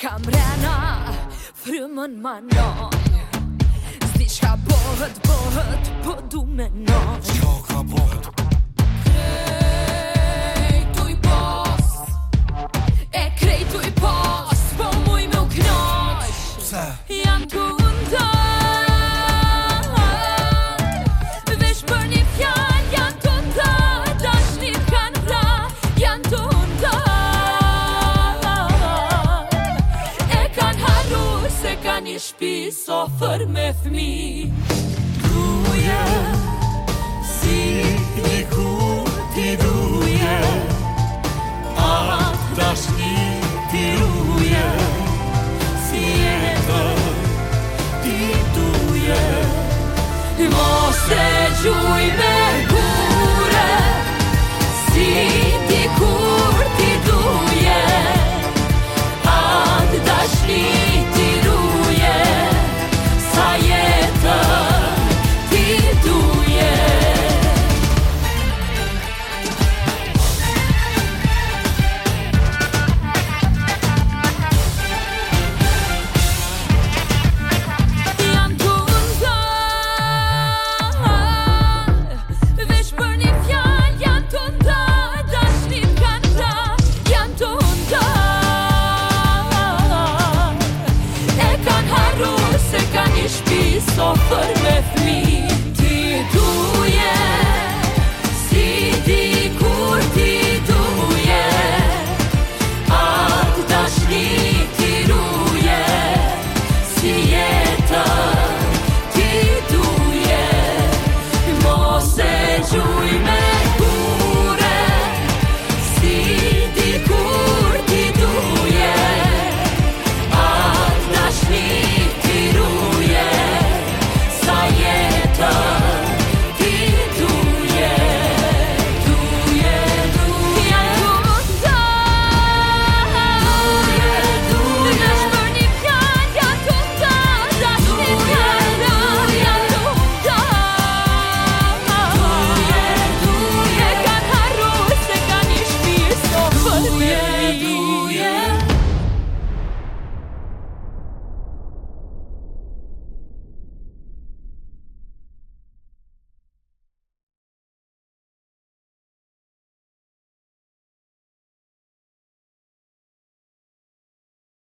qka mrena, frymën ma non Zdi qka bohët nga një shpi sofër me fmi Tu je si një ku shofër me fmi Ti duje Si di kur ti duje Atë dashni ti ruje Si jetër ti duje Mos e gjuj me fmi